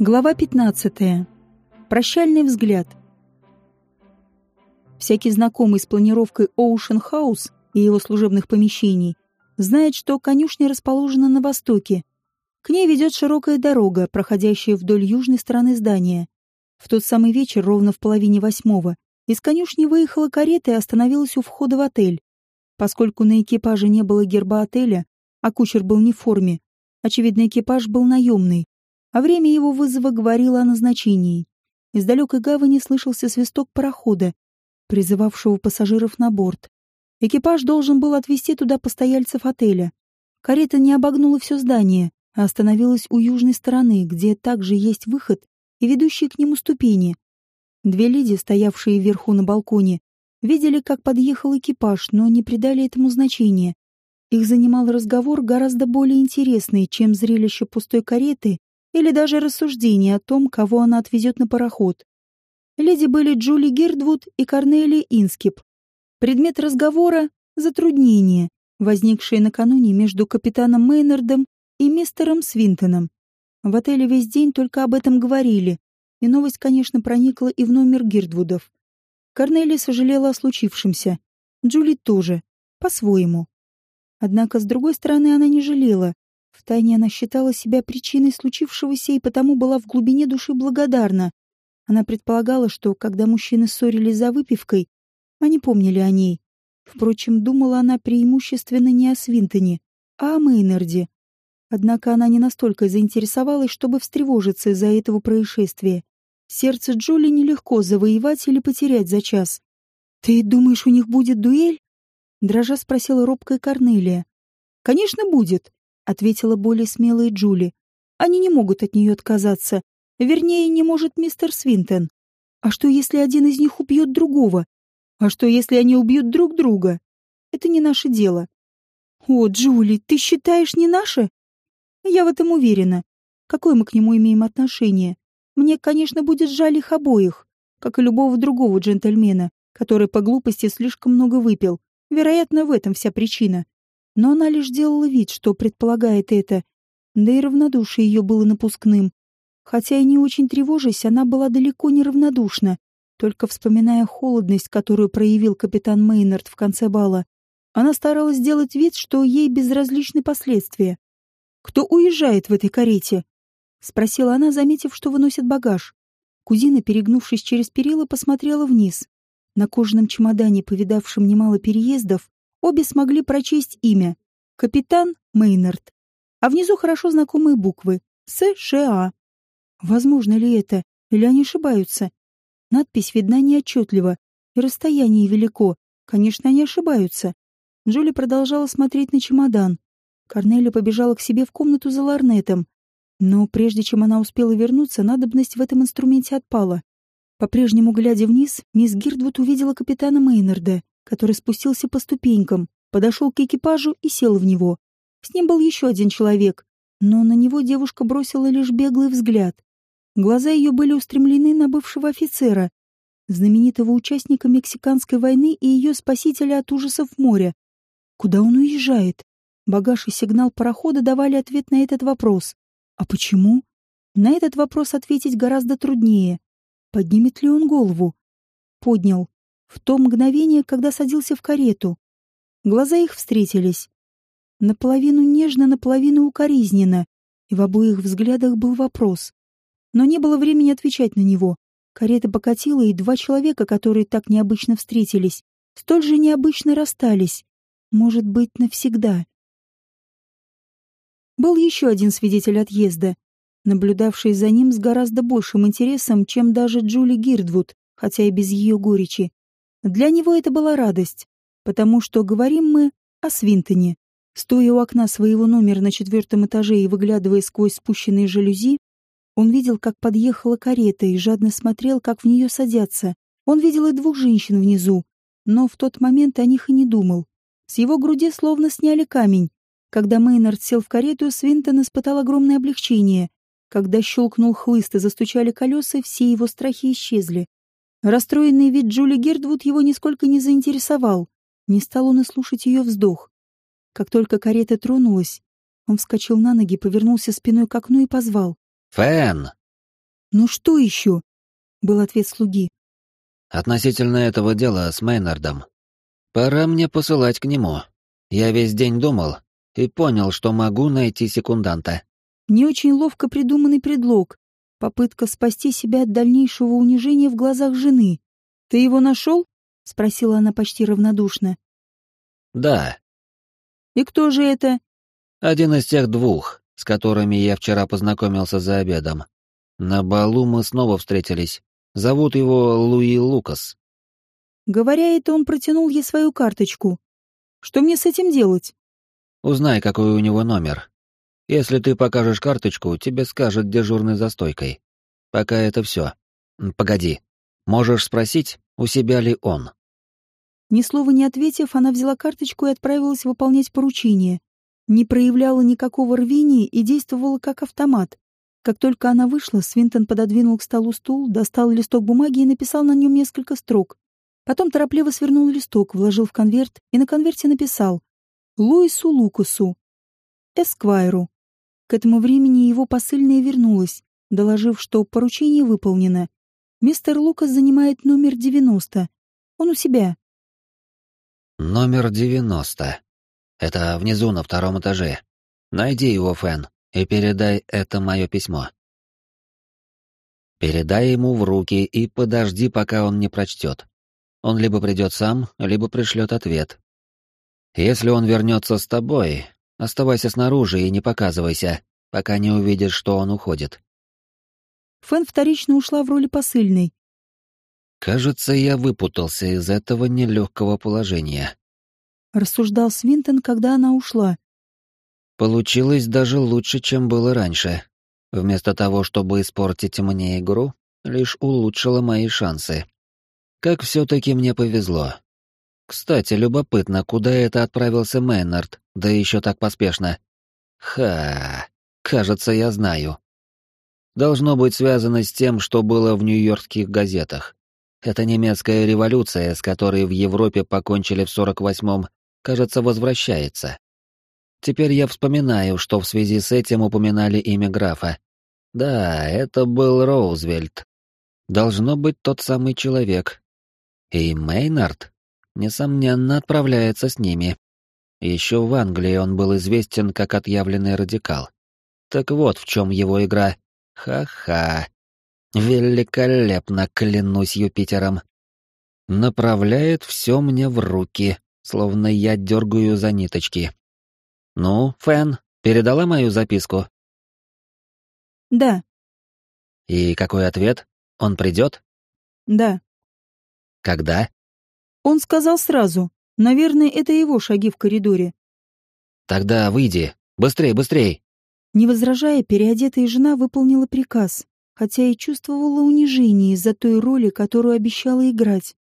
Глава 15. Прощальный взгляд. Всякий знакомый с планировкой Ocean House и его служебных помещений знает, что конюшня расположена на востоке. К ней ведет широкая дорога, проходящая вдоль южной стороны здания. В тот самый вечер, ровно в половине восьмого, из конюшни выехала карета и остановилась у входа в отель. Поскольку на экипаже не было герба отеля, а кучер был не в форме, очевидно, экипаж был наемный, а время его вызова говорило о назначении. Из далекой гавани слышался свисток парохода, призывавшего пассажиров на борт. Экипаж должен был отвезти туда постояльцев отеля. Карета не обогнула все здание, а остановилась у южной стороны, где также есть выход и ведущие к нему ступени. Две леди, стоявшие вверху на балконе, видели, как подъехал экипаж, но не придали этому значения. Их занимал разговор гораздо более интересный, чем зрелище пустой кареты или даже рассуждение о том, кого она отвезет на пароход. Леди были Джули Гердвуд и Корнелия Инскип. Предмет разговора — затруднение, возникшее накануне между капитаном Мейнардом и мистером Свинтоном. В отеле весь день только об этом говорили, и новость, конечно, проникла и в номер Гирдвудов. Корнелия сожалела о случившемся. Джули тоже, по-своему. Однако, с другой стороны, она не жалела. Втайне она считала себя причиной случившегося и потому была в глубине души благодарна. Она предполагала, что, когда мужчины ссорились за выпивкой, они помнили о ней. Впрочем, думала она преимущественно не о Свинтоне, а о Мейнарде. Однако она не настолько заинтересовалась, чтобы встревожиться из-за этого происшествия. Сердце Джоли нелегко завоевать или потерять за час. «Ты думаешь, у них будет дуэль?» Дрожа спросила робкая Корнелия. «Конечно, будет», — ответила более смелая Джули. «Они не могут от нее отказаться. Вернее, не может мистер Свинтон. А что, если один из них убьет другого? А что, если они убьют друг друга? Это не наше дело». «О, Джули, ты считаешь не наше?» «Я в этом уверена. Какое мы к нему имеем отношение? Мне, конечно, будет жаль их обоих, как и любого другого джентльмена, который по глупости слишком много выпил. Вероятно, в этом вся причина но она лишь делала вид, что предполагает это, да и равнодушие ее было напускным. Хотя и не очень тревожась, она была далеко не равнодушна, только вспоминая холодность, которую проявил капитан Мейнард в конце бала. Она старалась сделать вид, что ей безразличны последствия. «Кто уезжает в этой карете?» — спросила она, заметив, что выносит багаж. Кузина, перегнувшись через перила, посмотрела вниз. На кожаном чемодане, повидавшем немало переездов, Обе смогли прочесть имя — капитан Мейнард, а внизу хорошо знакомые буквы — США. Возможно ли это, или они ошибаются? Надпись видна неотчетливо, и расстояние велико. Конечно, они ошибаются. Джули продолжала смотреть на чемодан. Корнелия побежала к себе в комнату за ларнетом. Но прежде чем она успела вернуться, надобность в этом инструменте отпала. По-прежнему глядя вниз, мисс Гирдвуд увидела капитана Мейнарда который спустился по ступенькам, подошел к экипажу и сел в него. С ним был еще один человек, но на него девушка бросила лишь беглый взгляд. Глаза ее были устремлены на бывшего офицера, знаменитого участника Мексиканской войны и ее спасителя от ужасов моря. Куда он уезжает? Багаж и сигнал парохода давали ответ на этот вопрос. А почему? На этот вопрос ответить гораздо труднее. Поднимет ли он голову? Поднял в то мгновение, когда садился в карету. Глаза их встретились. Наполовину нежно, наполовину укоризненно, и в обоих взглядах был вопрос. Но не было времени отвечать на него. Карета покатила, и два человека, которые так необычно встретились, столь же необычно расстались. Может быть, навсегда. Был еще один свидетель отъезда, наблюдавший за ним с гораздо большим интересом, чем даже Джули Гирдвуд, хотя и без ее горечи. Для него это была радость, потому что говорим мы о Свинтоне. Стоя у окна своего номера на четвертом этаже и выглядывая сквозь спущенные жалюзи, он видел, как подъехала карета и жадно смотрел, как в нее садятся. Он видел и двух женщин внизу, но в тот момент о них и не думал. С его груди словно сняли камень. Когда Мейнард сел в карету, Свинтон испытал огромное облегчение. Когда щелкнул хлыст и застучали колеса, все его страхи исчезли. Расстроенный вид Джули Гердвуд его нисколько не заинтересовал. Не стал он и слушать ее вздох. Как только карета тронулась, он вскочил на ноги, повернулся спиной к окну и позвал. «Фэн!» «Ну что еще?» — был ответ слуги. «Относительно этого дела с Мейнардом. Пора мне посылать к нему. Я весь день думал и понял, что могу найти секунданта». Не очень ловко придуманный предлог. Попытка спасти себя от дальнейшего унижения в глазах жены. «Ты его нашел?» — спросила она почти равнодушно. «Да». «И кто же это?» «Один из тех двух, с которыми я вчера познакомился за обедом. На балу мы снова встретились. Зовут его Луи Лукас». Говоря это, он протянул ей свою карточку. «Что мне с этим делать?» «Узнай, какой у него номер. Если ты покажешь карточку, тебе скажет дежурный за стойкой. Пока это все. Погоди. Можешь спросить, у себя ли он?» Ни слова не ответив, она взяла карточку и отправилась выполнять поручение. Не проявляла никакого рвения и действовала как автомат. Как только она вышла, Свинтон пододвинул к столу стул, достал листок бумаги и написал на нем несколько строк. Потом торопливо свернул листок, вложил в конверт и на конверте написал «Луису Лукасу, Эсквайру». К этому времени его посыльная вернулась, доложив, что поручение выполнено. Мистер Лукас занимает номер 90. Он у себя. Номер 90. Это внизу на втором этаже. Найди его, Фэн, и передай это мое письмо. Передай ему в руки и подожди, пока он не прочтет. Он либо придет сам, либо пришлет ответ. Если он вернется с тобой, оставайся снаружи и не показывайся, пока не увидишь, что он уходит. Фэн вторично ушла в роли посыльной. Кажется, я выпутался из этого нелегкого положения. Рассуждал Свинтон, когда она ушла. Получилось даже лучше, чем было раньше. Вместо того, чтобы испортить мне игру, лишь улучшило мои шансы. Как все-таки мне повезло. Кстати, любопытно, куда это отправился Мейнард, да еще так поспешно. Ха, кажется, я знаю должно быть связано с тем, что было в нью-йоркских газетах. Эта немецкая революция, с которой в Европе покончили в 48-м, кажется, возвращается. Теперь я вспоминаю, что в связи с этим упоминали имя графа. Да, это был Роузвельт. Должно быть тот самый человек. И Мейнард, несомненно, отправляется с ними. Еще в Англии он был известен как отъявленный радикал. Так вот в чем его игра. Ха-ха. Великолепно, клянусь Юпитером. Направляет все мне в руки, словно я дергаю за ниточки. Ну, Фэн, передала мою записку? Да. И какой ответ? Он придет? Да. Когда? Он сказал сразу. Наверное, это его шаги в коридоре. Тогда выйди. Быстрей, быстрей. Не возражая, переодетая жена выполнила приказ, хотя и чувствовала унижение из-за той роли, которую обещала играть.